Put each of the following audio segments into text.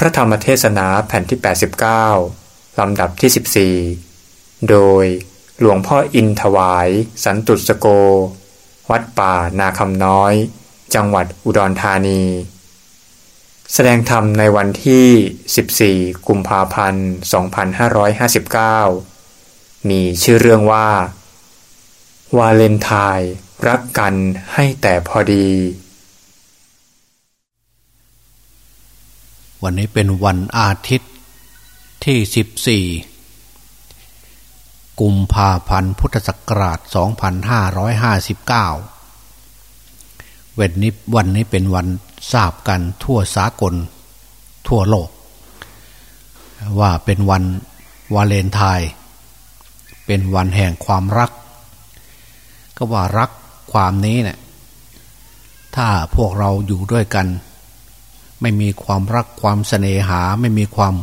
พระธรรมเทศนาแผ่นที่ 89 ลำดับที่ 14 โดยหลวงพ่ออินถวาย สันตุสโก วัดป่านาคำน้อย จังหวัดอุดรธานี แสดงธรรมในวันที่ 14 กุมภาพันธ์ 2559 มีชื่อเรื่องว่า วาเลนไทน์รักกันให้แต่พอดี วันนี้เป็นวันอาทิตย์ที่สิบสี่กุมภาพันธ์พุทธศักราชสองพันห้าร้อยห้าสิบเก้าวันนี้วันนี้เป็นวันทราบกันทั่วสากลทั่วโลก ว่าเป็นวันวาเลนไทน์เป็นวันแห่งความรัก ก็ว่ารักความนี้เนะี่ยถ้าพวกเราอยู่ด้วยกัน ไม่มีความรักความเสน่หาไม่มีความ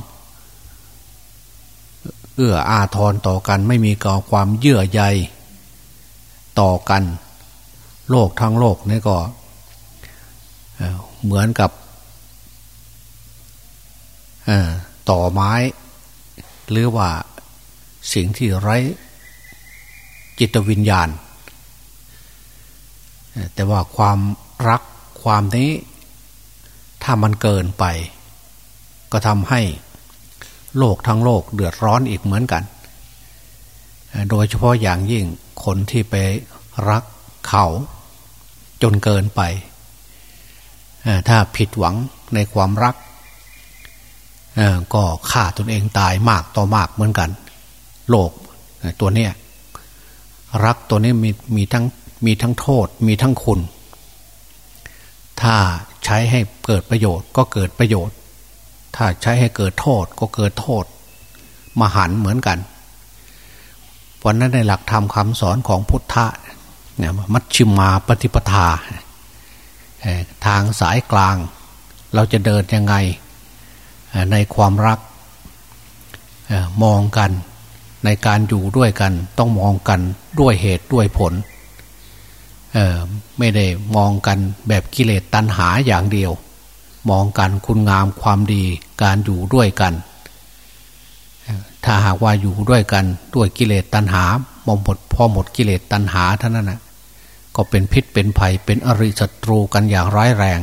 เอื้ออาทรต่อกัน ไม่มีก่อความเยื่อใยต่อกัน โลกทั้งโลกนี่ก็เหมือนกับต่อไม้ หรือว่าสิ่งที่ไร้จิตวิญญาณ แต่ว่าความรักความนี้ ถ้ามันเกินไป ก็ทำให้โลกทั้งโลกเดือดร้อนอีกเหมือนกัน โดยเฉพาะอย่างยิ่งคนที่ไปรักเขาจนเกินไป ถ้าผิดหวังในความรัก ก็ฆ่าตนเองตายมากต่อมากเหมือนกัน โลกตัวเนี้ยรักตัวนี้มีมีทั้งมีทั้งโทษมีทั้งคุณ ถ้า ใช้ให้เกิดประโยชน์ก็เกิดประโยชน์ ถ้าใช้ให้เกิดโทษก็เกิดโทษ มหันเหมือนกันวันนั้นในหลักธรรมคำสอนของพุทธะเนี่ยมัชชิมาปฏิปทา ทางสายกลาง เราจะเดินยังไงในความรักมองกันในการอยู่ด้วยกัน ต้องมองกันด้วยเหตุด้วยผล ไม่ได้มองกันแบบกิเลสตัณหาอย่างเดียว มองกันคุณงามความดีการอยู่ด้วยกัน ถ้าหากว่าอยู่ด้วยกันด้วยกิเลสตัณหามองหมดพอหมดกิเลสตัณหาเท่านั้นนะก็เป็นพิษเป็นภัยเป็นอริศัตรูกันอย่างร้ายแรง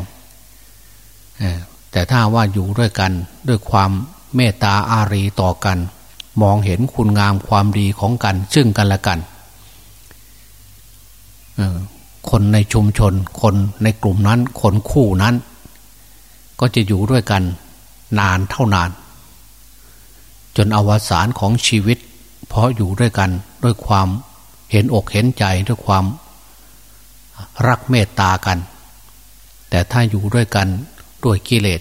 แต่ถ้าว่าอยู่ด้วยกันด้วยความเมตตาอารีต่อกัน มองเห็นคุณงามความดีของกัน ซึ่งกันและกัน คนในชุมชน คนในกลุ่มนั้น คนคู่นั้น ก็จะอยู่ด้วยกันนานเท่านาน จนอวสานของชีวิต เพราะอยู่ด้วยกันด้วยความเห็นอกเห็นใจด้วยความรักเมตตากัน แต่ถ้าอยู่ด้วยกันด้วยกิเลส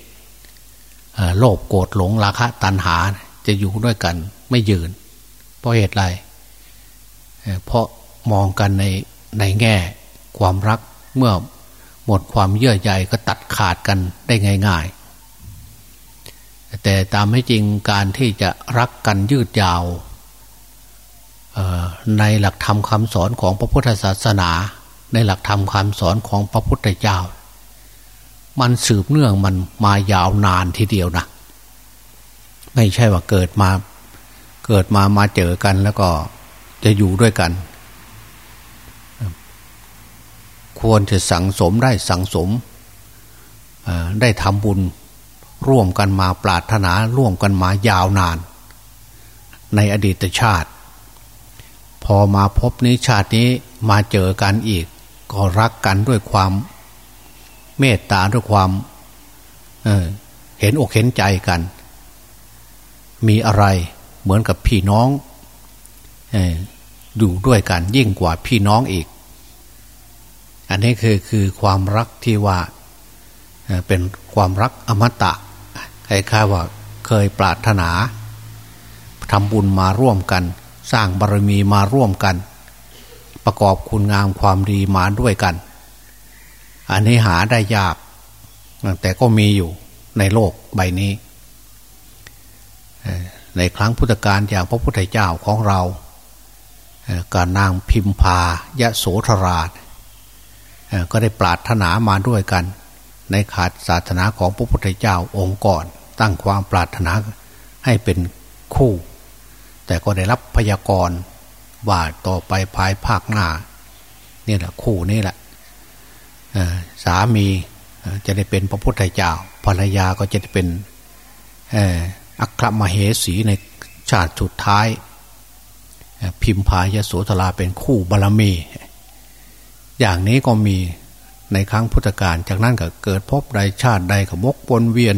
โลภโกรธหลงราคะตัณหาจะอยู่ด้วยกันไม่ยืน เพราะเหตุไรเพราะมองกันในในแง่ ความรักเมื่อหมดความเยื่อใยก็ตัดขาดกันได้ง่าย ๆ แต่ตามให้จริงการที่จะรักกันยืดยาวในหลักธรรมคำสอนของพระพุทธศาสนา ในหลักธรรมคำสอนของพระพุทธเจ้า มันสืบเนื่องมันมายาวนานทีเดียวนะไม่ใช่ว่าเกิดมาเกิดมามาเจอกันแล้วก็จะอยู่ด้วยกัน ควรจะสั่งสมได้สั่งสมได้ทำบุญร่วมกันมาปรารถนาร่วมกันมายาวนาน ในอดีตชาติ พอมาพบนี้ชาตินี้มาเจอกันอีก ก็รักกันด้วยความเมตตาด้วยความเเห็นอกเห็นใจกัน มีอะไรเหมือนกับพี่น้องอยู่ด้วยกันยิ่งกว่าพี่น้องอีก อันนี้คือคือความรักที่ว่าเป็นความรักอมตะคล้ายๆว่าเคยปรารถนาทำบุญมาร่วมกัน สร้างบารมีมาร่วมกัน ประกอบคุณงามความดีมาด้วยกัน อันนี้หาได้ยาก แต่ก็มีอยู่ในโลกใบนี้ ในครั้งพุทธกาลอย่างพระพุทธเจ้าของเรา การนางพิมพายะโสธราช ก็ได้ปรารถนามาด้วยกัน ในขาดศาสนาของพระพุทธเจ้าองค์ก่อน ตั้งความปรารถนาให้เป็นคู่ แต่ก็ได้รับพยากรณ์ว่าต่อไปภายภาคหน้านี่แหละคู่นี่แหละสามีจะได้เป็นพระพุทธเจ้าภรรยาก็จะได้เป็นอัครมเหสีในชาติสุดท้าย พิมพายโสธราเป็นคู่บารมี อย่างนี้ก็มีในครั้งพุทธกาลจากนั้นก็เกิดพบใดชาติใดขบกวนเวียน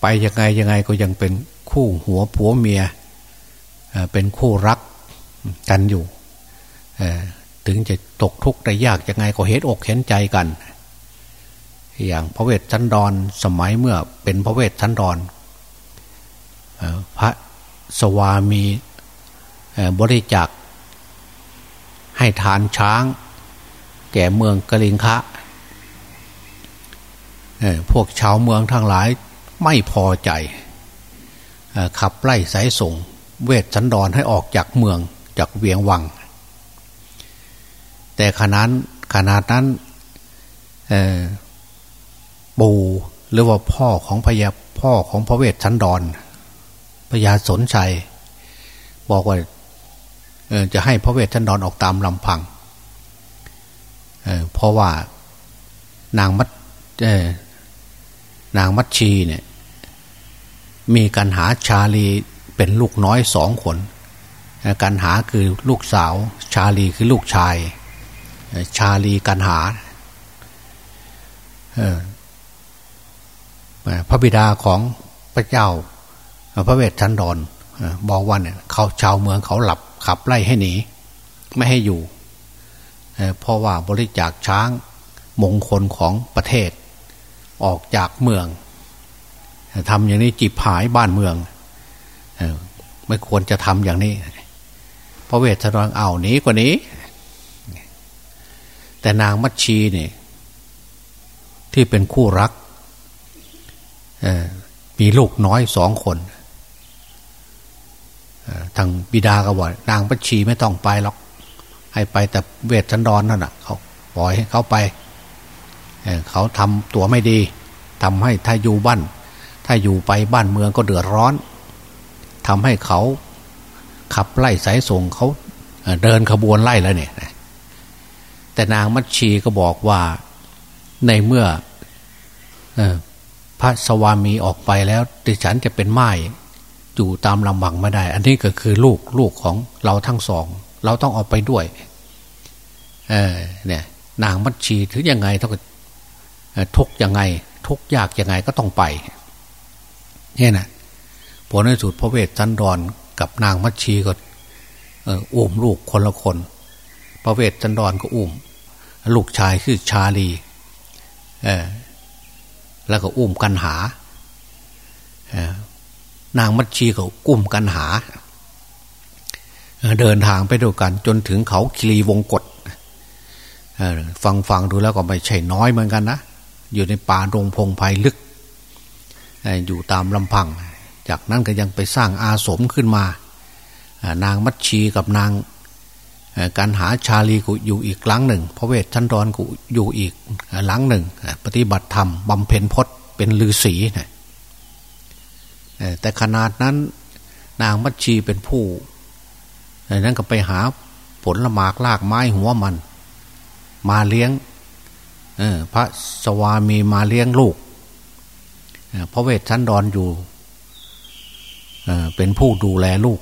ไปยังไงยังไงก็ยังเป็นคู่หัวผัวเมียเป็นคู่รักกันอยู่ถึงจะตกทุกข์ได้ยากยังไงก็เห็นอกเห็นใจกัน อย่างพระเวทชันดรสมัยเมื่อเป็นพระเวทชันดรพระสวามีบริจาค ให้ทานช้าง แก่เมืองกลิงคะพวกชาวเมืองทั้งหลายไม่พอใจ ขับไล่สายส่ง เวทชันดรให้ออกจากเมืองจากเวียงวัง แต่ขนาดขนาดนั้นปู่หรือว่าพ่อของพญาพ่อของพระเวทชันดรพญาสนชัย บอกว่า จะให้พระเวทชันดรออกตามลำพังเเพราะว่านางมัดนางมัดชีเนี่ย มีการหาชาลีเป็นลูกน้อยสองคนการหาคือลูกสาว ชาลีคือลูกชาย ชาลีการหาพระบิดาของพระเจ้า พระเวทชันดรบอกว่าเนี่ยเขาชาวเมืองเขาหลับ ขับไล่ให้หนี ไม่ให้อยู่เพราะว่าบริจาคช้างมงคลของประเทศ ออกจากเมืองทำอย่างนี้จีบหายบ้านเมืองไม่ควรจะทำอย่างนี้ พระเวทชนเอานี้กว่านี้ แต่นางมัชชีเนี่ยที่เป็นคู่รักมีลูกน้อยสองคน ทางบิดาก็บอกนางมัชชีไม่ต้องไปหรอก ให้ไปแต่เวทชันดอนนั่นแหะเขาปล่อยให้เขาไปเขาทำตัวไม่ดีทำให้ถ้าอยู่บ้านถ้าอยู่ไปบ้านเมืองก็เดือดร้อนทำให้เขาขับไล่สายส่งเขาเดินขบวนไล่แล้วเนี่ยแต่นางมัชชีก็บอกว่าในเมื่อพระสวามีออกไปแล้วดิฉันจะเป็นไม้ อยู่ตามลำบังไม่ได้ อันนี้ก็คือลูกลูกของเราทั้งสอง เราต้องออกไปด้วย เออเนี่ย นางมัชชีถึงยังไงต้องทุกยังไง ทุกยากยังไงก็ต้องไปนี่นะผลในสุดพระเวทจันดรกับนางมัชชีก็อุ้มลูกคนละคน พระเวทจันดรก็อุ้ม ลูกชายคือชาลีแล้วก็อุ้มกันหา นางมัชชีก็อุ้มกันหา เดินทางไปด้วยกันจนถึงเขาคีรีวงกฏฟังฟังดูแล้วก็ไม่ใช่น้อยเหมือนกันนะ อยู่ในป่ารงพงไพ่ลึก อยู่ตามลำพัง จากนั้นก็ยังไปสร้างอาสมขึ้นมา นางมัชชีกับนางการหาชาลีกูอยู่อีกหลังหนึ่ง พระเวทชั้นดอนกูอยู่อีกหลังหนึ่ง ปฏิบัติธรรมบำเพ็ญพจน์เป็นฤาษีนะ แต่ขนาดนั้นนางมัชชีเป็นผู้นั้นก็ไปหาผลละหมากลากไม้หัวมัน มาเลี้ยงพระสวามีมาเลี้ยงลูกพระเวทชั้นดอนอยู่เป็นผู้ดูแลลูก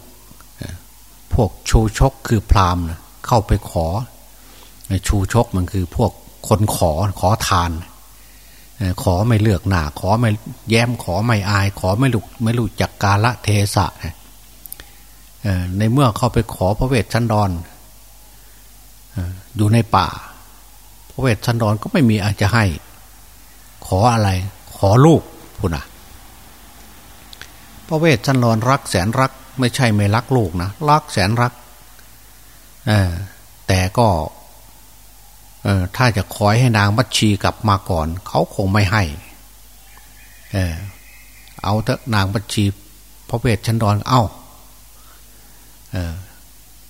พวกชูชกคือพรามเข้าไปขอชูชกมันคือพวกคนขอขอทาน ขอไม่เลือกหน้าขอไม่แย้มขอไม่อาย ขอไม่ลุกไม่รู้จักกาละเทศะในเมื่อเข้าไปขอพระเวทชันดอนอยู่ในป่า พระเวทชันดอนก็ไม่มีอาจจะให้ ขออะไร ขอลูกพูนะพระเวทชันรอนรักแสนรัก ไม่ใช่ไม่รักลูกนะรักแสนรักแต่ก็ ถ้าจะคอยให้นางมัชชีกลับมาก่อน เขาคงไม่ให้ เออเอาเถอะนางมัชชีพระเวทชันดอนเอา้าเออ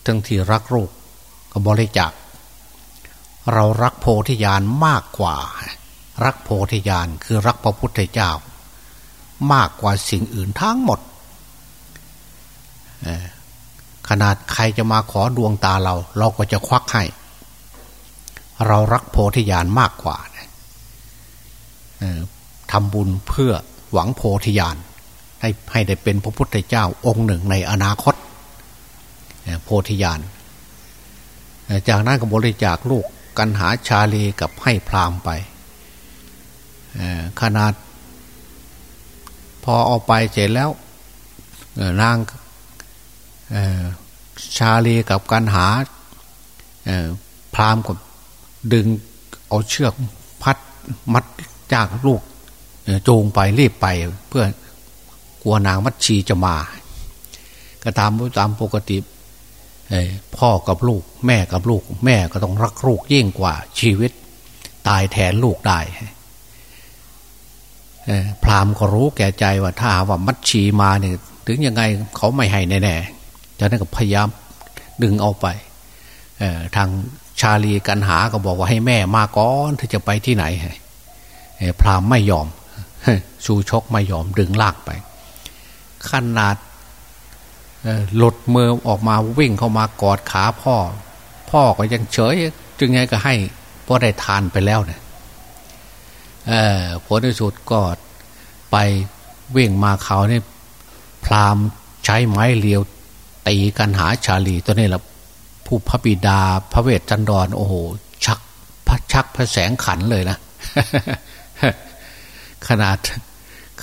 ทั้งที่รักลูกก็บริจาคเรารักโพธิญาณมากกว่า รักโพธิญาณคือรักพระพุทธเจ้า มากกว่าสิ่งอื่นทั้งหมดขนาดใครจะมาขอดวงตาเรา เราก็จะควักให้ เรารักโพธิญาณมากกว่าทำบุญเพื่อหวังโพธิญาณให้ให้ได้เป็นพระพุทธเจ้าองค์หนึ่งในอนาคต โพธิญาณจากนั้นก็บริจาคลูกกันหาชาลีกับให้พรามไปขนาด พอเอาไปเสร็จแล้วนางชาลีกับกันหาพรามก็ ดึงเอาเชือกพัดมัดจากลูกจูงไปรีบไปเพื่อกลัวนางมัดชีจะมา ก็ตามตามปกติพ่อกับลูก แม่กับลูก แม่ก็ต้องรักลูกยิ่งกว่าชีวิต ตายแทนลูกได้พรามก็รู้แก่ใจว่าถ้าว่ามัดชีมาเนี่ยถึงยังไงเขาไม่ให้แน่ๆจากนั้นก็พยายามดึงเอาไปทาง ชาลีกันหาก็บอกว่าให้แม่มาก่อนที่จะไปที่ไหนพรามไม่ยอม ชูชกไม่ยอมดึงลากไป ขนาดหลุดมือออกมาวิ่งเข้ามากอดขาพ่อ พ่อก็ยังเฉย จึงไงก็ให้พ่อได้ทานไปแล้วเนี่ยผลที่สุดก็ไปวิ่งมาเขาเนี่ยพรามใช้ไม้เลียวตีกันหาชาลีตัวนี้แหละ ผู้พระบิดาพระเวทจันดร โอ้โห ชักพระชักพระแสงขันเลยนะขนาด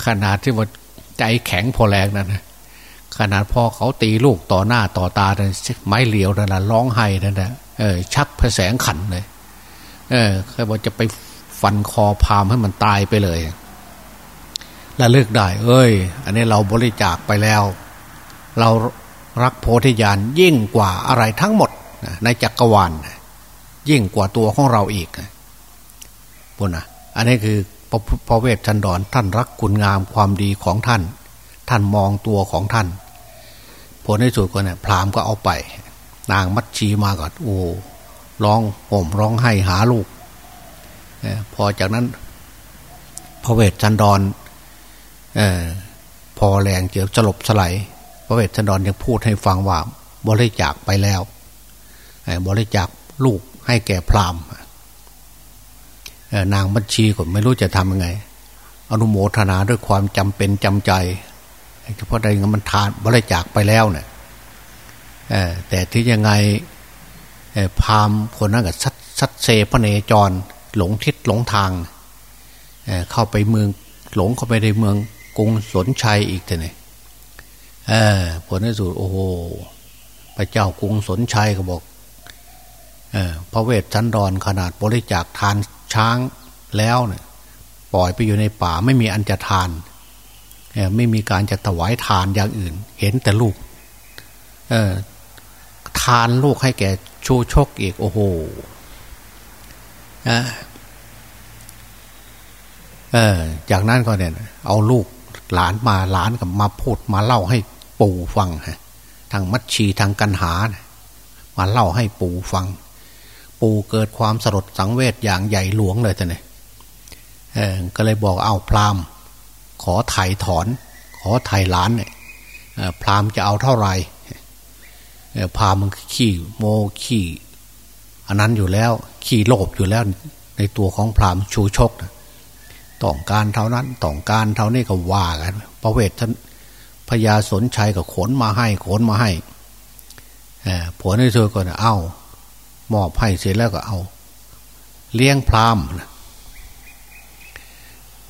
ขนาดที่ว่าใจแข็งพอแรงนั่นขนาดพ่อเขาตีลูกต่อหน้าต่อตาเนี่ยไม้เหลียวนั่นนะร้องไห้นั่นนะเออชักพระแสงขันเลย เออเคยบอกจะไปฟันคอพามให้มันตายไปเลยแล้วเลือกได้ เอ้ย อันนี้เราบริจาคไปแล้ว เรา รักโพธิญาณยิ่งกว่าอะไรทั้งหมดในจักรวาลยิ่งกว่าตัวของเราอีกปุ่นนะอันนี้คือพระเวทชันดอนท่านรักคุณงามความดีของท่าน ท่านมองตัวของท่าน ผลในสุดก็เนี่ยพรามก็เอาไป นางมัดชีมาก่อนโอ้ร้องห่มร้องไห้หาลูกพอจากนั้นพระเวทชันดอนอพอแรงเจียวสลบสลาย พระเวทชันดอนยังพูดให้ฟังว่าบริจาคไปแล้วบริจาคลูกให้แก่พราหมณ์นางบัญชีก็ไม่รู้จะทำยังไง อนุโมทนาด้วยความจำเป็นจำใจเฉพาะใดเงินมันทานบริจาคไปแล้วเนี่ยแต่ที่ยังไงพราหมณ์คนนั้นกับชัดเซพระเนจร หลงทิศหลงทาง เข้าไปเมืองหลงเข้าไปในเมืองกรุงสนชัยอีกแต่ เนี่ยผลที่สุดโอ้โหพระเจ้ากรุงสนชัยก็บอกพระเวทชันดอนขนาดบริจาคทานช้างแล้วเนี่ยปล่อยไปอยู่ในป่าไม่มีอันจะทานไม่มีการจะถวายทานอย่างอื่น เห็นแต่ลูกทานลูกให้แก่ชูชกอีก โอ้โหเออจากนั้นก็เนี่ย เอาลูกหลานมาหลานกับมาพูดมาเล่าให้ ปู่ฟังฮะทางมัชชีทางกันหามาเล่าให้ปู่ฟัง ปู่เกิดความสลดสังเวชอย่างใหญ่หลวงเลยแต่เนี่ยก็เลยบอกเอาพรามขอไถ่ถอน ขอไถ่ล้านเนี่ยพรามจะเอาเท่าไหร่พรามมันขี้โมขี้อันนั้นอยู่แล้ว ขี้โลภอยู่แล้วในตัวของพรามชูชกต้องการเท่านั้นต้องการเท่านี้ก็ว่ากันพระเวทท่าน พญาสนชัยก็ขนมาให้ขนมาให้ผัวในเธอก็เอ้ามอบให้เสร็จแล้วก็เอา เลี้ยงพราม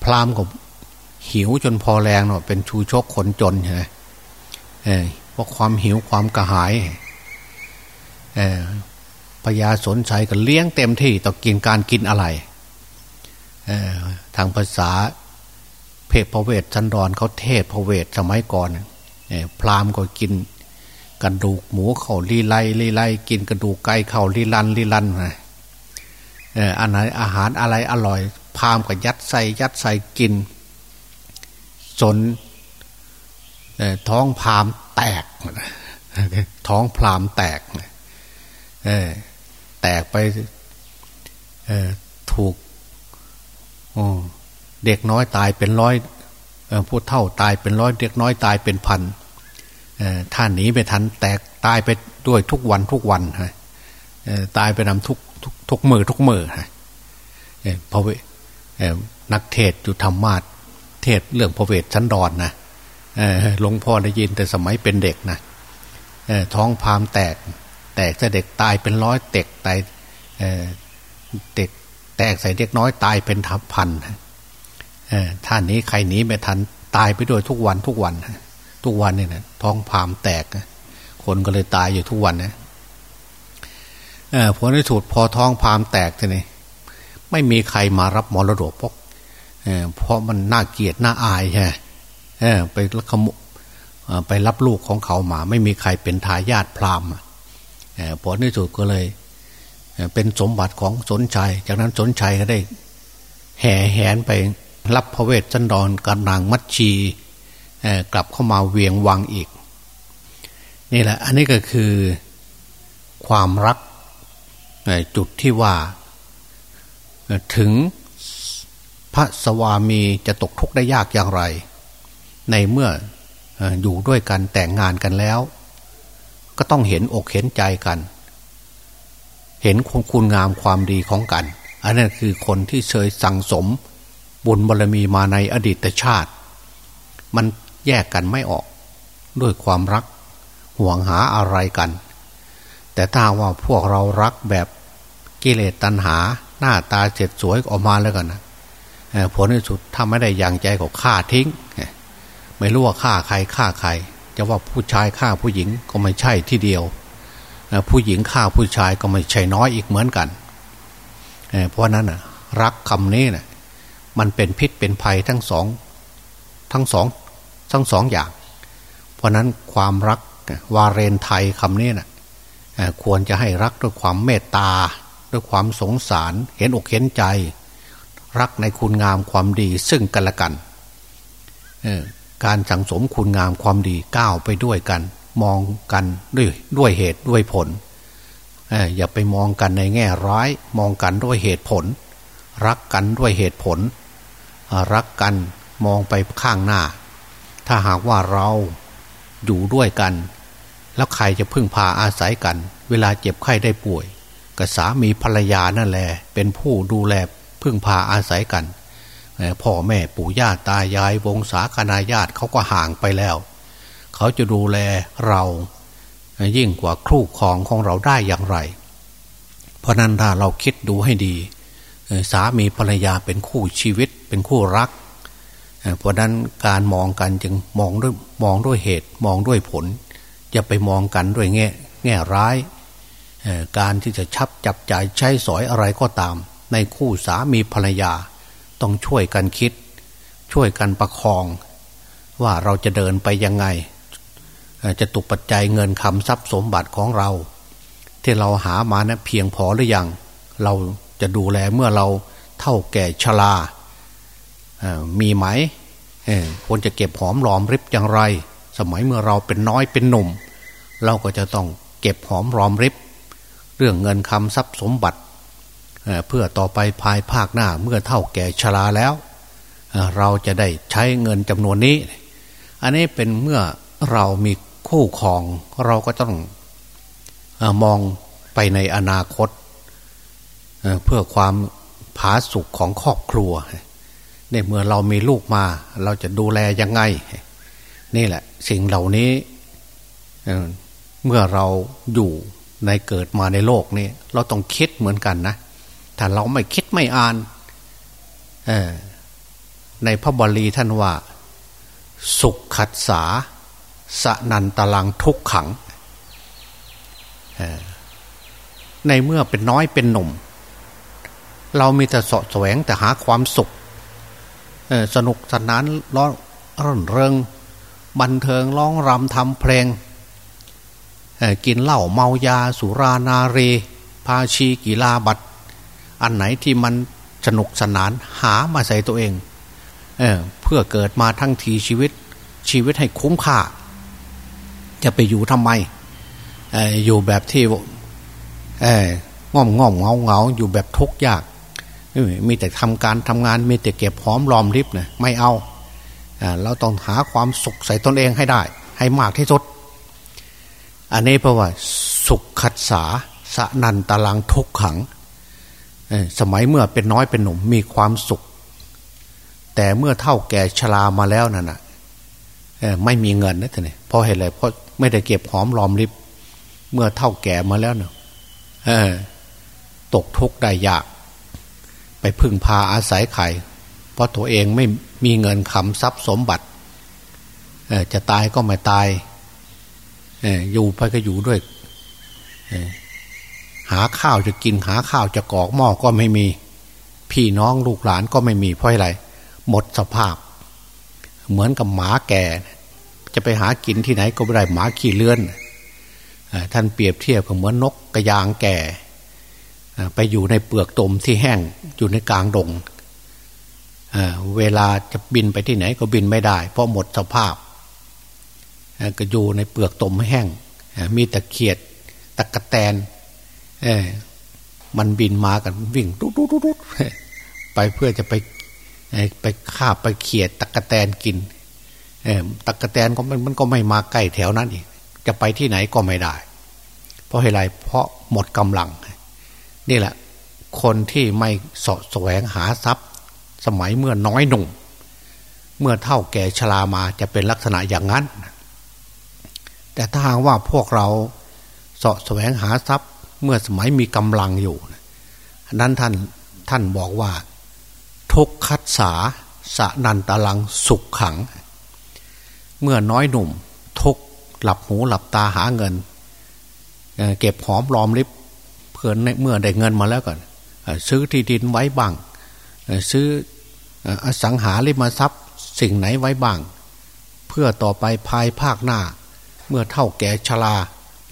พรามก็หิวจนพอแรงเนาะเป็นชูชกขนจนใช่ไหมเพราะความหิวความกระหายพญาสนใจก็เลี้ยงเต็มที่ต่อกินการกินอะไรทางภาษา เพศพระเวทชันดอนเขาเทศพระเวทสมัยก่อนพราหมณ์ก็กินกระดูกหมูเข่าลีไลลีไลกินกระดูกไก่เข่าลีลันลีลันไงเอออันไหนอาหารอะไรอร่อย พามกับยัดใส่ยัดใส่กินจนท้องพามแตก ท้องพรามแตกเออแตกไปถูก เด็กน้อยตายเป็นร้อยผู้เท่าตายเป็นร้อยเด็กน้อยตายเป็นพันท่านหนีไปทันแตกตายไปด้วยทุกวันทุกวันตายไปนำทุกทุกทุกมือทุกมือพระเวนักเทศอยู่ธรรมาทเทศเรื่องพระเวทชั้นดอนนะหลวงพ่อได้ยินแต่สมัยเป็นเด็กนะท้องพามแตก แตกจะเด็กตายเป็นร้อยเด็กตายเด็กแตกใส่เด็กน้อยตายเป็นทับพัน ท่านนี้ใครหนีไม่ทันตายไปด้วยทุกวันทุกวัน ทุกวันเนี่ยนะท้องพามแตก คนก็เลยตายอยู่ทุกวันนะผลที่สุดพอท้องพามแตกทีนี้ไม่มีใครมารับมรดกเพราะเพราะมันน่าเกลียดน่าอายใช่ไปขโมไปรับลูกของเขามา ไม่มีใครเป็นทายาทพราหมณ์ผลที่สุดก็เลยเป็นสมบัติของสนชัย จากนั้นสนชัยก็ได้แห่แหนไป รับพระเวทจันดรกับนางมัชชีกลับเข้ามาเวียงวังอีก นี่แหละ อันนี้ก็คือความรักจุดที่ว่าถึงพระสวามีจะตกทุกข์ได้ยากอย่างไร ในเมื่ออยู่ด้วยกันแต่งงานกันแล้ว ก็ต้องเห็นอกเห็นใจกัน เห็นคุณงามความดีของกัน อันนั้นคือคนที่เคยสั่งสม บุญบารรมีมาในอดีตชาติ มันแยกกันไม่ออก ด้วยความรักห่วงหาอะไรกัน แต่ถ้าว่าพวกเรารักแบบกิเลสตัณหา หน้าตาเจ็ดสวยออกมาแล้วกันนะผลที่สุดถ้าไม่ได้อย่างใจก็ฆ่าทิ้ง ไม่รู้ว่าฆ่าใครฆ่าใคร จะว่าผู้ชายฆ่าผู้หญิงก็ไม่ใช่ที่เดียว ผู้หญิงฆ่าผู้ชายก็ไม่ใช่น้อยอีกเหมือนกัน เพราะนั้นรักคำนี้นะ มันเป็นพิษเป็นภัยทั้งสองทั้งสองทั้งสองอย่าง เพราะนั้นความรักวาเรนไทยคำนี้นะ่ะควรจะให้รักด้วยความเมตตา ด้วยความสงสารเห็นอกเห็นใจ รักในคุณงามความดีซึ่งกันและกันการสังสมคุณงามความดีก้าวไปด้วยกัน มองกันด้วยด้วยเหตุด้วยผลอย่าไปมองกันในแง่ร้าย มองกันด้วยเหตุผล รักกันด้วยเหตุผล รักกันมองไปข้างหน้า ถ้าหากว่าเราอยู่ด้วยกัน แล้วใครจะพึ่งพาอาศัยกัน เวลาเจ็บไข้ได้ป่วยก็สามีภรรยานั่นแหละเป็นผู้ดูแลพึ่งพาอาศัยกันพ่อแม่ปู่ย่าตายายวงศาคณาญาติเขาก็ห่างไปแล้ว เขาจะดูแลเรา ยิ่งกว่าครูครองของเราได้อย่างไร เพราะนั้นถ้าเราคิดดูให้ดี สามีภรรยาเป็นคู่ชีวิตเป็นคู่รัก เพราะนั้นการมองกันจึงมองด้วยมองด้วยเหตุมองด้วยผลจะไปมองกันด้วยแง่แง่ร้าย การที่จะชับจับจ่ายใช้สอยอะไรก็ตาม ในคู่สามีภรรยา ต้องช่วยกันคิด ช่วยกันประคอง ว่าเราจะเดินไปยังไง จะตุกปัจจัยเงินคำทรัพย์สมบัติของเรา ที่เราหามานะเพียงพอหรือยังเรา จะดูแลเมื่อเราเท่าแก่ชรามีไหมควรจะเก็บหอมรอมริบอย่างไร สมัยเมื่อเราเป็นน้อยเป็นหนุ่ม เราก็จะต้องเก็บหอมรอมริบ เรื่องเงินคำทรัพย์สมบัติเพื่อต่อไปภายภาคหน้าเมื่อเท่าแก่ชราแล้ว เราจะได้ใช้เงินจำนวนนี้ อันนี้เป็นเมื่อเรามีคู่ครอง เราก็ต้องมองไปในอนาคต เพื่อความผาสุกของครอบครัวในเมื่อเรามีลูกมา เราจะดูแลยังไง นี่แหละ สิ่งเหล่านี้เมื่อเราอยู่ในเกิดมาในโลกนี้เราต้องคิดเหมือนกันนะถ้าเราไม่คิดไม่อ่านในพระบาลีท่านว่า สุขขัดสาสนันตลังทุกขังในเมื่อเป็นน้อยเป็นหนุ่ม เรามีแต่สะแสวงแต่หาความสุขสนุกสนานร้อนร่นเริง บันเทิงร้องรำทำเพลงกินเหล้าเมายาสุรานาเรพาชีกีฬาบัตอันไหนที่มันสนุกสนานหามาใส่ตัวเองเอเพื่อเกิดมาทั้งทีชีวิตชีวิตให้คุ้มค่า จะไปอยู่ทำไมออยู่แบบที่ง่อมง่อมเงาเงาอยู่แบบทุกข์ยาก มีแต่ทำการทำงาน มีแต่เก็บหอมรอมริบนะไม่เอาเราต้องหาความสุขใส่ตนเองให้ได้ ให้มากที่สุด อันนี้เพราะว่า สุขขัดสาสะนันตาลังทุกขังสมัยเมื่อเป็นน้อยเป็นหนุ่มมีความสุข แต่เมื่อเท่าแก่ชรามาแล้วนั่นนะไม่มีเงินนะท่านนี่เพราะเหตุอะไรเพราะไม่ได้เก็บหอมรอมริบ เมื่อเท่าแก่มาแล้วเนาะตกทุกข์ได้ยาก ไปพึ่งพาอาศัยไข่เพราะตัวเองไม่มีเงินคำทรัพย์สมบัติจะตายก็ไม่ตายอยู่ไปก็อยู่ด้วยหาข้าวจะกินหาข้าวจะกอกหม้อก็ไม่มี พี่น้องลูกหลานก็ไม่มีเพราะอะไร หมดสภาพ เหมือนกับหมาแก่ จะไปหากินที่ไหนก็ไม่ได้หมาขี่เลื่อนท่านเปรียบเทียบกับเหมือนนกกระยางแก่ ไปอยู่ในเปลือกตมที่แห้งอยู่ในกลางดงเวลาจะบินไปที่ไหนก็บินไม่ได้ เพราะหมดสภาพก็อยู่ในเปลือกตมแห้งมีตะเขียดตะกะแตนมันบินมากันวิ่งตุ๊ดตุ๊ดตุ๊ดไปเพื่อจะไปไปฆ่าไปเขียดตะกะแตนกินตะกะแตนก็มันมันก็ไม่มาใกล้แถวนั้นอีกจะไปที่ไหนก็ไม่ได้ เพราะอะไรเพราะหมดกำลัง นี่แหละ คนที่ไม่สะแสวงหาทรัพย์ สมัยเมื่อน้อยหนุ่ม เมื่อเท่าแก่ชรามาจะเป็นลักษณะอย่างนั้น แต่ถ้าหากว่าพวกเราสะแสวงหาทรัพย์ เมื่อสมัยมีกำลังอยู่นั้นท่านท่านบอกว่า ทุกคัดสาสะนันตะลังสุขขัง เมื่อน้อยหนุ่ม ทุกหลับหูหลับตาหาเงิน เก็บหอมรอมริบ เพื่อเมื่อได้เงินมาแล้วก่อนซื้อที่ดินไว้บ้างซื้ออสังหาริมทรัพย์สิ่งไหนไว้บ้าง เพื่อต่อไปภายภาคหน้า เมื่อเท่าแก่ชรา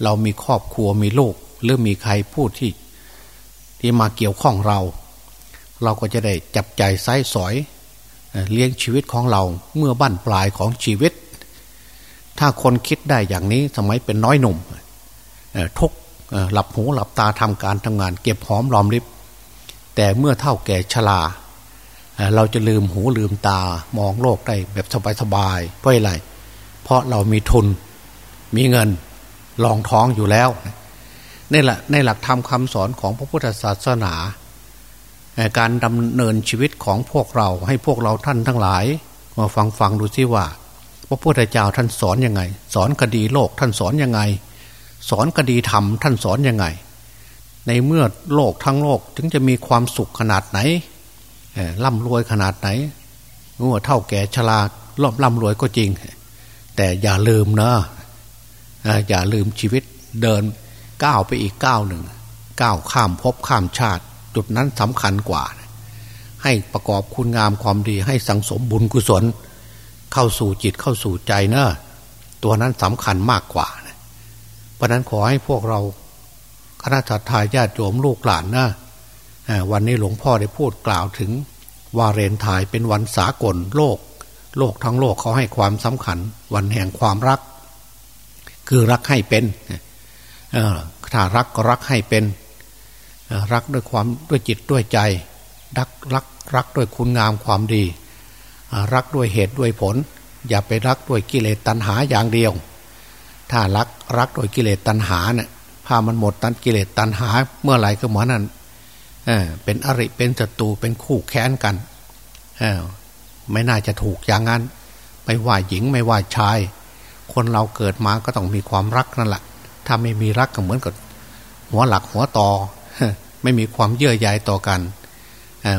เรามีครอบครัวมีลูกหรือมีใครพูดที่ ที่มาเกี่ยวข้องเรา เราก็จะได้จับใจไส้สอย เลี้ยงชีวิตของเราเมื่อบั้นปลายของชีวิต ถ้าคนคิดได้อย่างนี้สมัยเป็นน้อยหนุ่มทุก หลับหูหลับตาทำการทำงาน เก็บหอมรอมริบ แต่เมื่อเท่าแก่ชราเราจะลืมหูลืมตามองโลกได้แบบสบายๆเพราะอะไร เพราะเรามีทุนมีเงินรองท้องอยู่แล้วนี่แหละในหลักธรรมคาสอนของพระพุทธศาสนา การดำเนินชีวิตของพวกเราให้พวกเราท่านทั้งหลาย มาฟังฟังดูซิว่า พระพุทธเจ้าท่านสอนยังไง สอนคดีโลกท่านสอนยังไง สอนคดีธรรมท่านสอนยังไง ในเมื่อโลกทั้งโลกถึงจะมีความสุขขนาดไหนร่ำรวยขนาดไหนเมื่อเท่าแก่ชราล่ำร่ำรวยก็จริง แต่อย่าลืมนะอย่าลืมชีวิตเดินก้าวไปอีกก้าวหนึ่งก้าวข้ามภพข้ามชาติ จุดนั้นสำคัญกว่า ให้ประกอบคุณงามความดีให้สังสมบุญกุศล เข้าสู่จิตเข้าสู่ใจเนอะตัวนั้นสำคัญมากกว่า ราะนั้นขอให้พวกเราคณะทาญาติโยมลูกหลานนะวันนี้หลวงพ่อได้พูดกล่าวถึงวาเรนไทยเป็นวันสากลโลก โลกทั้งโลกเขาให้ความสำคัญ วันแห่งความรัก คือรักให้เป็นถ้ารักก็รักให้เป็นรักด้วยความด้วยจิตด้วยใจ รักรักรักด้วยคุณงามความดี รักด้วยเหตุด้วยผล อย่าไปรักด้วยกิเลสตัณหาอย่างเดียว ถ้ารักรักโดยกิเลสตัณหาเนี่ยพามันหมดตันกิเลสตัณหา เมื่อไหร่ก็เหมือนนั้นเเป็นอริเป็นศัตรูเป็นคู่แค้นกันไม่น่าจะถูกอย่างนั้น ไม่ว่าหญิงไม่ว่าชาย คนเราเกิดมาก็ต้องมีความรักนั่นแหละถ้าไม่มีรักก็เหมือนกับหัวหลักหัวต่อไม่มีความเยื่อใยต่อกัน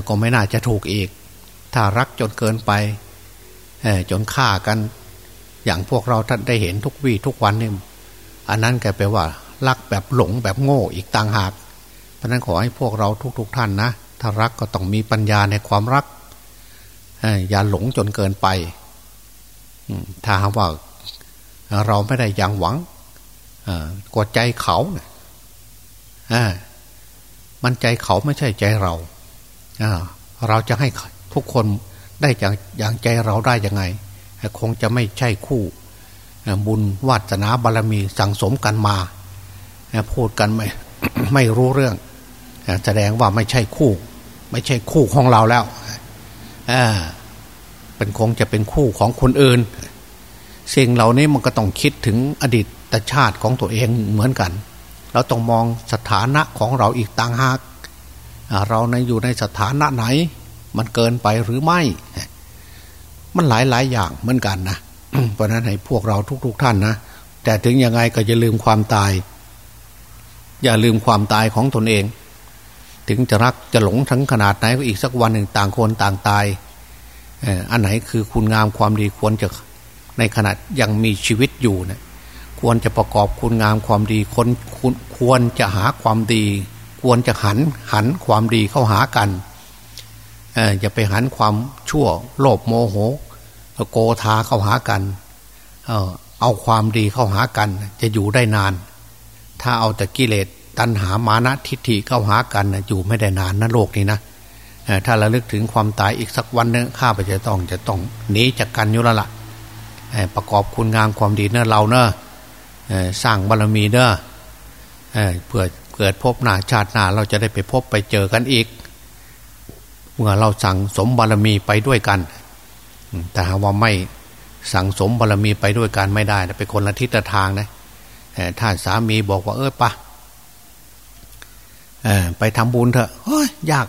ก็ไม่น่าจะถูกอีก ถ้ารักจนเกินไปจนฆ่ากัน อย่างพวกเราท่านได้เห็นทุกวี่ทุกวันนี่อันนั้นแกแปลว่ารักแบบหลงแบบโง่อีกต่างหาก เพราะนั้นขอให้พวกเราทุกๆทท่านนะ ถ้ารักก็ต้องมีปัญญาในความรักอย่าหลงจนเกินไปถ้าว่าเราไม่ได้อยังหวังกว่าใจเขาเนี่ยมันใจเขาไม่ใช่ใจเราเราจะให้ทุกคนได้อย่างอย่างใจเราได้ยังไง คงจะไม่ใช่คู่บุญวาสนาบารมีสั่งสมกันมา พูดกันไม่ไม่รู้เรื่อง แสดงว่าไม่ใช่คู่ ไม่ใช่คู่ของเราแล้วเป็นคงจะเป็นคู่ของคนอื่นสิ่งเหล่านี้มันก็ต้องคิดถึงอดีตชาติของตัวเองเหมือนกัน เราต้องมองสถานะของเราอีกต่างหาก เราในอยู่ในสถานะไหน มันเกินไปหรือไม่ มันหลายหลายอย่างเหมือนกันนะเพราะนั้นให้พวกเราทุกๆทท่านนะแต่ถึงยังไงก็อย่าลืมความตาย อย่าลืมความตายของตนเอง ถึงจะรักจะหลงทั้งขนาดไหนก็อีกสักวันหนึ่งต่างคนต่างตายอันไหนคือคุณงามความดีควรจะในขณะยังมีชีวิตอยู่เนะควรจะประกอบคุณงามความดีคนควรจะหาความดี ควรจะหันหันความดีเข้าหากัน อย่าไปหันความชั่วโลภโมโหโกธาเข้าหากัน เอาความดีเข้าหากัน จะอยู่ได้นาน ถ้าเอาแต่กิเลสตัณหามานะทิฏฐิเข้าหากันอยู่ไม่ได้นานนะโลกนี้นะถ้าราลึกถึงความตายอีกสักวันนึงข้าพเจ้าต้องจะต้องหนีจากกันอยู่แล้วละ่ะประกอบคุณงามความดีเนอะเราเนอะสร้างบารมีเนอะเพื่อเกิดพบหน้าชาติหน้าเราจะได้ไปพบไปเจอกันอีก เมื่อเราสั่งสมบารมีไปด้วยกัน แต่หาว่าไม่สั่งสมบารมีไปด้วยกันไม่ได้เป็นคนละทิศทางนะถ้าสามีบอกว่าเออปะไปทำบุญเถอะเฮ้ยยาก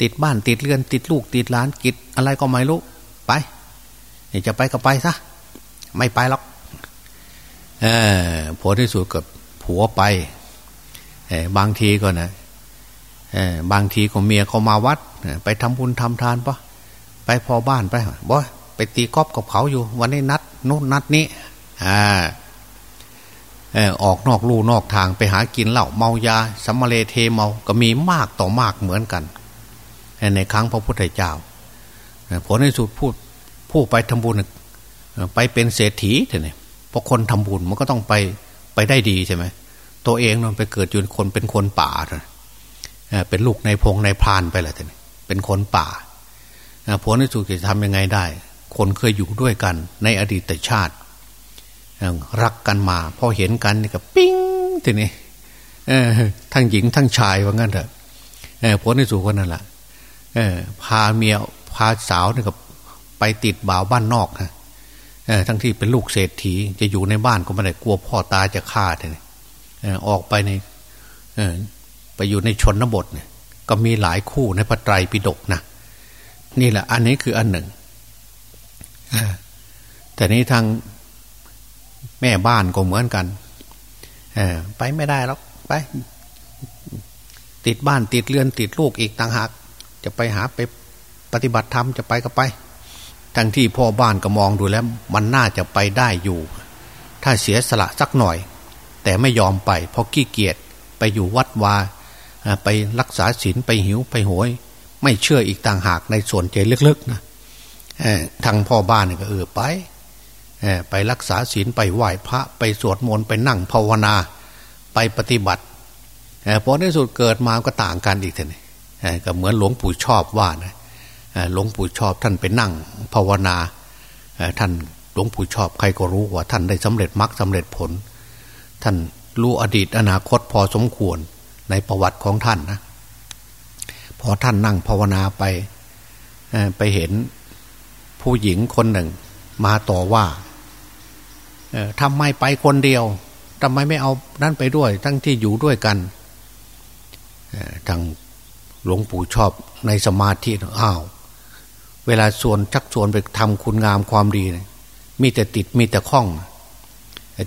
ติดบ้านติดเรือน ติดลูกติดหลานกิจอะไรก็ไม่รู้ ไปจะไปก็ไปซะไม่ไปหรอกอผลที่สุดกับผัวไปบางทีก็นะ บางทีก็เมียเขามาวัด ไปทำบุญทำทานปะไปพอบ้านไปบ่ไปตีกอบกับเขาอยู่ วันนี้นัดนู้นนัดนี้อ่าออกนอกลู่นอกทางไปหากินเหล้าเมายาสัมมาเลเทเมาก็มีมากต่อมากเหมือนกัน ในครั้งพระพุทธเจ้าผลในสุดพูดผู้ไปทำบุญไปเป็นเศรษฐีเถอะเนี่ยเพราะคนทำบุญมันก็ต้องไปไปได้ดีใช่ไหมตัวเองมันไปเกิดอยู่คนเป็นคนป่าเถอะ เป็นลูกในพงในพรานไปแหละเถอะเป็นคนป่าผลในสุดจะทำยังไงได้ คนเคยอยู่ด้วยกันในอดีตชาติ รักกันมาพอเห็นกันนี่ก็ปิ้งทีนี้ทั้งหญิงทั้งชายว่างั้นเถอะผลในสุดก็นั่นแหละพาเมียพาสาวนี่กับไปติดบ่าวบ้านนอกนะทั้งที่เป็นลูกเศรษฐีจะอยู่ในบ้านก็ไม่ได้กลัวพ่อตาจะฆ่าเลยออกไปใน ไปอยู่ในชนบทเนี่ยก็มีหลายคู่ในพระไตรปิฎกนะนี่แหละอันนี้คืออันหนึ่งแต่นี้ทางแม่บ้านก็เหมือนกันไปไม่ได้หรอกไป ติดบ้านติดเรือนติดลูกอีกต่างหาก จะไปหาไปปฏิบัติธรรมจะไปก็ไปทั้งที่พ่อบ้านก็มองดูแล้ว มันน่าจะไปได้อยู่ ถ้าเสียสละสักหน่อย แต่ไม่ยอมไป เพราะขี้เกียจไปอยู่วัดวา ไปรักษาศีลไปหิวไปโหย ไม่เชื่ออีกต่างหากในส่วนใจลึกๆนะทางพ่อบ้านก็เออไปไปรักษาศีลไปไหว้พระไปสวดมนต์ไปนั่งภาวนา ไปปฏิบัติพอในสุดเกิดมาก็ต่างกันอีกทีนี้ก็เหมือนหลวงปู่ชอบว่านะหลวงปู่ชอบท่านไปนั่งภาวนาท่านหลวงปู่ชอบใครก็รู้ว่าท่านได้สำเร็จมรรคสาเร็จผล ท่านรู้อดีตอนาคตพอสมควร ในประวัติของท่านนะพอท่านนั่งภาวนาไปไปเห็นผู้หญิงคนหนึ่ง มาต่อว่าทำไมไปคนเดียวทำไมไม่เอานั่นไปด้วย ทั้งที่อยู่ด้วยกันทางหลวงปู่ชอบในสมาธิอ้าว เวลาส่วนชักชวนไปทำคุณงามความดี มีแต่ติดมีแต่ข้อง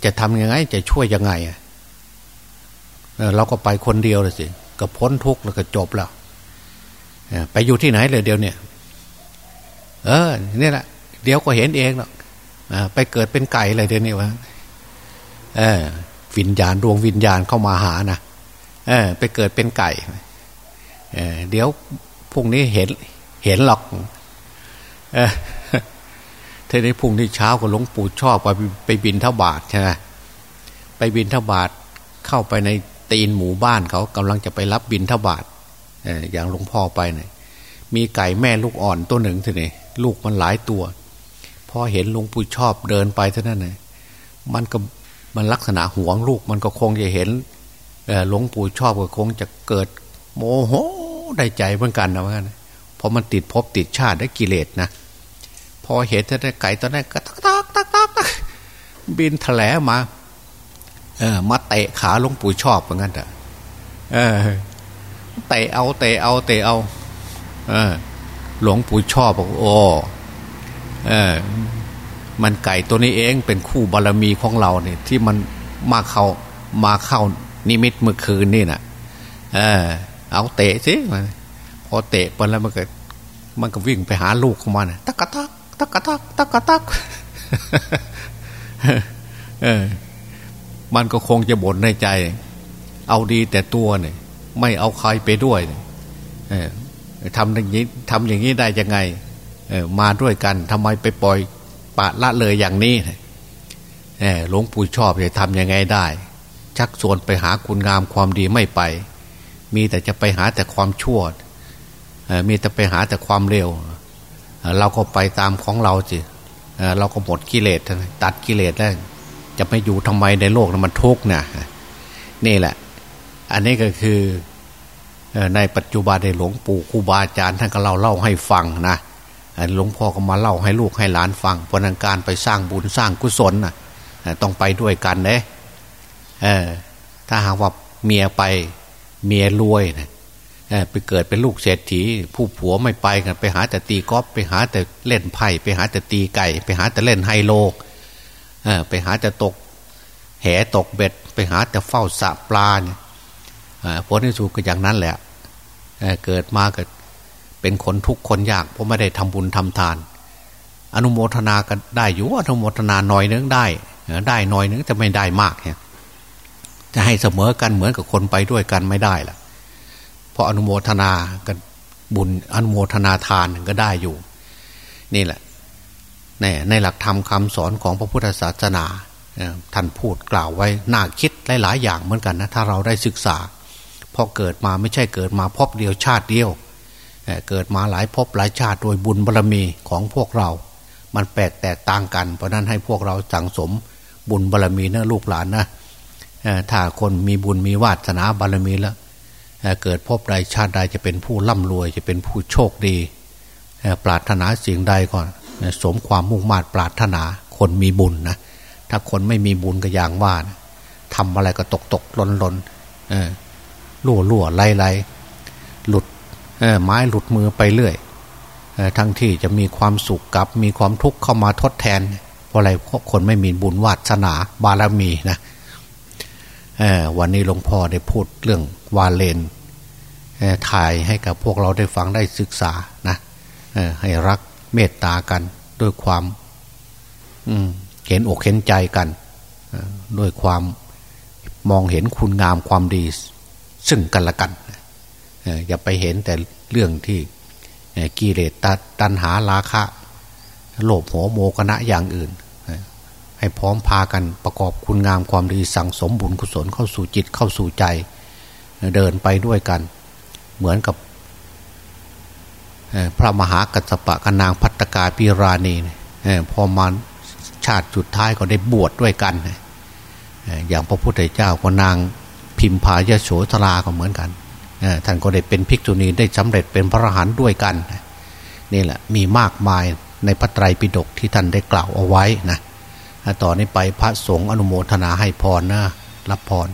จะทำยังไง จะช่วยยังไง เราก็ไปคนเดียวเลยสิก็พ้นทุกข์แล้วก็จบแล้วไปอยู่ที่ไหนเลยเดียวเนี่ยเออนี่แหละเดี๋ยวก็เห็นเองหรอกไปเกิดเป็นไก่อะไรเดี๋ยวนี้วะเออวิญญาณดวงวิญญาณเข้ามาหานะเออ ไปเกิดเป็นไก่เเดี๋ยวพรุ่งนี้เห็นเห็นหรอก เออทีนี้พรุ่งนี้เช้าก็หลวงปู่ชอบไปไปบินเท่าบาทใช่ไหมไปบินเท่าบาทเข้าไปใน ตีนหมู่บ้านเขากำลังจะไปรับบินทบาทอย่างหลวงพ่อไปเนี่ยมีไก่แม่ลูกอ่อนตัวหนึ่งทีนี้ลูกมันหลายตัว พอเห็นหลวงปู่ชอบเดินไปเท่านั้นเลยมันก็มันลักษณะหวงลูกมันก็คงจะเห็นหลวงปู่ชอบก็คงจะเกิด โมโหได้ใจเหมือนกันนะว่าเพราะมันติดภพติดชาติได้กิเลสนะพอเห็นแต่ไก่ตอนนั้นก็ตักตักตักตักบินแถลมา มาเตะขาหลวงปู่ชอบเหมือนกันแต่เออเตะเอาเตะเอาเตะเอา เออ หลวงปู่ชอบบอกโอ้เออ มันไก่ตัวนี้เองเป็นคู่บารมีของเราเนี่ย ที่มันมาเข้ามาเข้านิมิตเมื่อคืนนี่นะ่ะ เออ เอาเตะสิพอเตะไปแล้วมันก็มันก็วิ่งไปหาลูกของมันตักกะตักตักกะตักตักกะตัก เออ มันก็คงจะบ่นในใจ เอาดีแต่ตัวเนี่ยไม่เอาใครไปด้วยเออทำอย่างนี้ทำอย่างนี้ได้ยังไงเออมาด้วยกันทำไมไปปล่อยปะละเลยอย่างนี้เออหลวงปู่ชอบจะทำยังไงได้ ชักชวนไปหาคุณงามความดีไม่ไป มีแต่จะไปหาแต่ความชั่วมีแต่ไปหาแต่ความเร็ว เราก็ไปตามของเราสิเราก็หมดกิเลสตัดกิเลสแล้ว จะไม่อยู่ทำไมในโลกนั้มันทุกข์นะนี่แหละ อันนี้ก็คือในปัจจุบันในหลวงปู่ครูบาอาจารย์ท่านก็เล่าเล่าให้ฟังนะหลวงพ่อก็มาเล่าให้ลูกให้หลานฟังพนังการไปสร้างบุญสร้างกุศลนะต้องไปด้วยกันเนะถ้าหากว่าเมียไปเมียรวยนะไปเกิดเป็นลูกเศรษฐี ผู้ผัวไม่ไปกันไปหาแต่ตีกอล์ฟไปหาแต่เล่นไพ่ไปหาแต่ตีไก่ ไปหาแต่เล่นไฮโล ไปหาแต่ตก แหตกเบ็ด ไปหาแต่เฝ้าสะปลาเนี่ยผลที่สุดก็อย่างนั้นแหละเกิดมาก็เป็นคนทุกคนยากเพราะไม่ได้ทำบุญทำทาน อนุโมทนาก็ได้อยู่อนุโมทนาหน่อยนึงได้ได้หน่อยนึงแต่ไม่ได้มากเนี่ยจะให้เสมอกันเหมือนกับคนไปด้วยกันไม่ได้ล่ะ เพราะอนุโมทนากันบุญอนุโมทนาทานก็ได้อยู่ นี่แหละ ในในหลักธรรมคาสอนของพระพุทธศาสนาท่านพูดกล่าวไว้น่าคิดหลายๆอย่างเหมือนกันนะถ้าเราได้ศึกษาพอเกิดมาไม่ใช่เกิดมาพบเดียวชาติเดียวเกิดมาหลายภพหลายชาติโดยบุญบารรมีของพวกเรา มันแปลกแตกต่างกัน เพราะนั้นให้พวกเราสังสมบุญบารรมีนะลูกหลานนะถ้าคนมีบุญมีวาสนาบารรมีแล้วเกิดพบใดชาติใดจะเป็นผู้ร่ำรวยจะเป็นผู้โชคดีปรารถนาสิ่งใดก่อน สมความมุ่งมา่ปรารถนา คนมีบุญนะถ้าคนไม่มีบุญก็อย่างว่านะทำอะไรก็ตกตกหล่นหล่นลั่วลั่วไล่ไล่หลุดไม้หลุดมือไปเรื่อยทั้งที่จะมีความสุขกับมีความทุกข์เข้ามาทดแทน เพราะอะไรเพราะคนไม่มีบุญวาสนาบารมีนะวันนี้หลวงพ่อได้พูดเรื่องวาเลนถ่ายให้กับพวกเราได้ฟังได้ศึกษานะให้รัก เมตตากันด้วยความเห็นอกเห็นใจกันด้วยความมองเห็นคุณงามความดี ซึ่งกันและกันอย่าไปเห็นแต่เรื่องที่กิเลสตัณหาราคะ โลภโหโมกณะอย่างอื่น ให้พร้อมพากันประกอบคุณงามความดีสั่งสมบุญกุศลเข้าสู่จิตเข้าสู่ใจ เดินไปด้วยกัน เหมือนกับ พระมหากัสปะกนางพัตกาพิราณีพอมาชาติสุดท้ายก็ได้บวชดด้วยกัน อย่างพระพุทธเจ้าก็นางพิมพายโสธราก็เหมือนกันท่านก็ได้เป็นภิกษุณีได้สำเร็จเป็นพระอรหันต์ด้วยกันนี่แหละมีมากมายในพระไตรปิฎกที่ท่านได้กล่าวเอาไว้นะต่อนนี้ไปพระสงฆ์อนุโมทนาให้พรนะรับพร